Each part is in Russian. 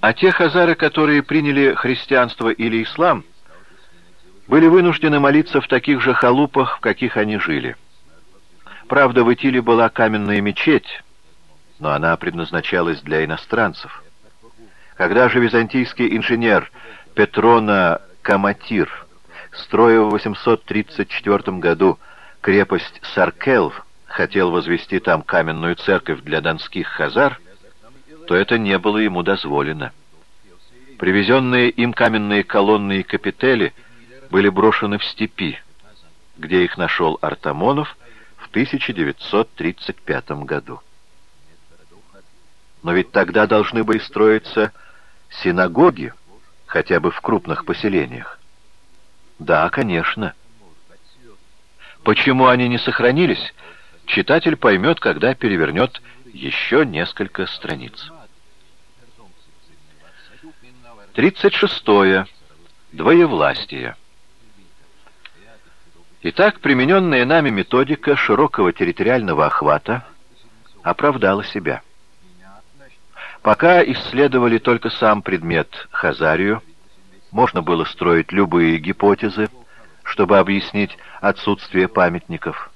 А те хазары, которые приняли христианство или ислам, были вынуждены молиться в таких же халупах, в каких они жили. Правда, в Итиле была каменная мечеть, но она предназначалась для иностранцев. Когда же византийский инженер Петрона Каматир, строя в 834 году крепость Саркел, хотел возвести там каменную церковь для донских хазар, то это не было ему дозволено. Привезенные им каменные колонны и капители были брошены в степи, где их нашел Артамонов в 1935 году. Но ведь тогда должны были строиться синагоги, хотя бы в крупных поселениях. Да, конечно. Почему они не сохранились, читатель поймет, когда перевернет еще несколько страниц. 36. -е. Двоевластие. Итак, примененная нами методика широкого территориального охвата оправдала себя. Пока исследовали только сам предмет Хазарию, можно было строить любые гипотезы, чтобы объяснить отсутствие памятников.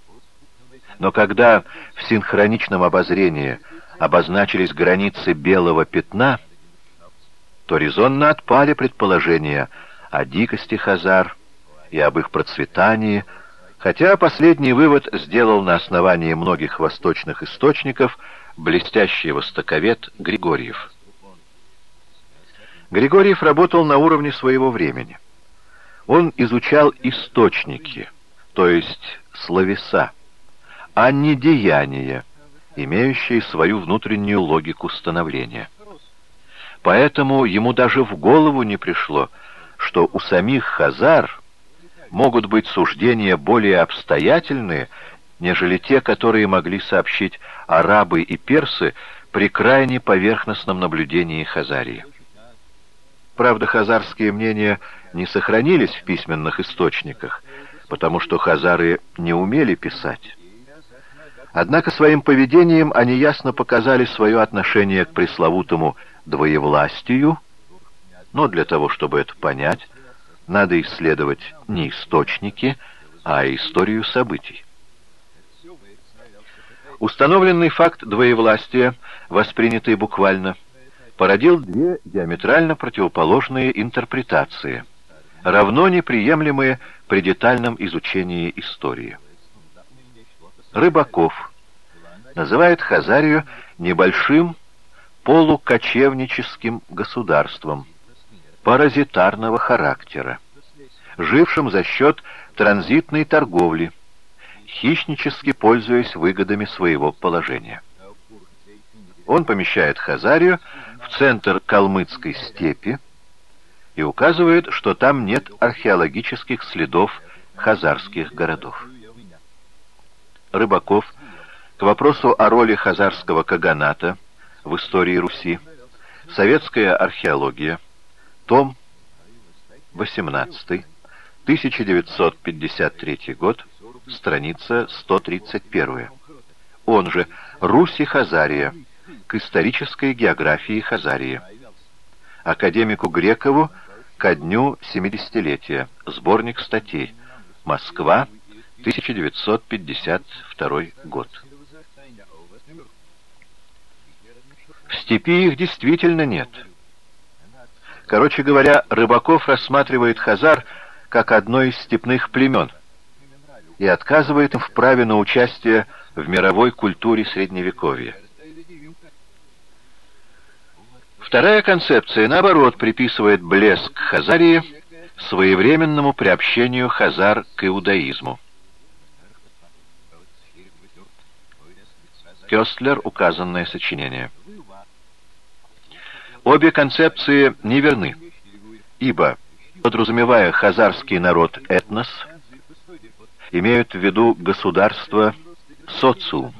Но когда в синхроничном обозрении обозначились границы белого пятна, то резонно отпали предположения о дикости Хазар и об их процветании, хотя последний вывод сделал на основании многих восточных источников – блестящий востоковед Григорьев. Григорьев работал на уровне своего времени. Он изучал источники, то есть словеса, а не деяния, имеющие свою внутреннюю логику становления. Поэтому ему даже в голову не пришло, что у самих хазар могут быть суждения более обстоятельные, нежели те, которые могли сообщить арабы и персы при крайне поверхностном наблюдении Хазарии. Правда, хазарские мнения не сохранились в письменных источниках, потому что хазары не умели писать. Однако своим поведением они ясно показали свое отношение к пресловутому двоевластию, но для того, чтобы это понять, надо исследовать не источники, а историю событий. Установленный факт двоевластия, воспринятый буквально, породил две диаметрально противоположные интерпретации, равно неприемлемые при детальном изучении истории. Рыбаков называет Хазарию небольшим полукочевническим государством паразитарного характера, жившим за счет транзитной торговли, хищнически пользуясь выгодами своего положения. Он помещает Хазарию в центр Калмыцкой степи и указывает, что там нет археологических следов хазарских городов. Рыбаков к вопросу о роли хазарского каганата в истории Руси, советская археология, том 18, 1953 год, страница 131. Он же «Русь и Хазария. К исторической географии Хазарии». Академику Грекову ко дню 70-летия. Сборник статей. Москва, 1952 год. В степи их действительно нет. Короче говоря, Рыбаков рассматривает Хазар как одно из степных племен – и отказывает им в праве на участие в мировой культуре Средневековья. Вторая концепция, наоборот, приписывает блеск Хазарии своевременному приобщению Хазар к иудаизму. Кёстлер, указанное сочинение. Обе концепции неверны, ибо, подразумевая хазарский народ этнос, имеют в виду государство социум.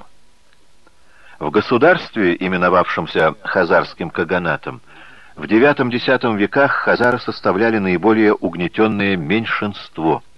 В государстве, именовавшемся хазарским каганатом, в IX-X веках хазары составляли наиболее угнетенное меньшинство –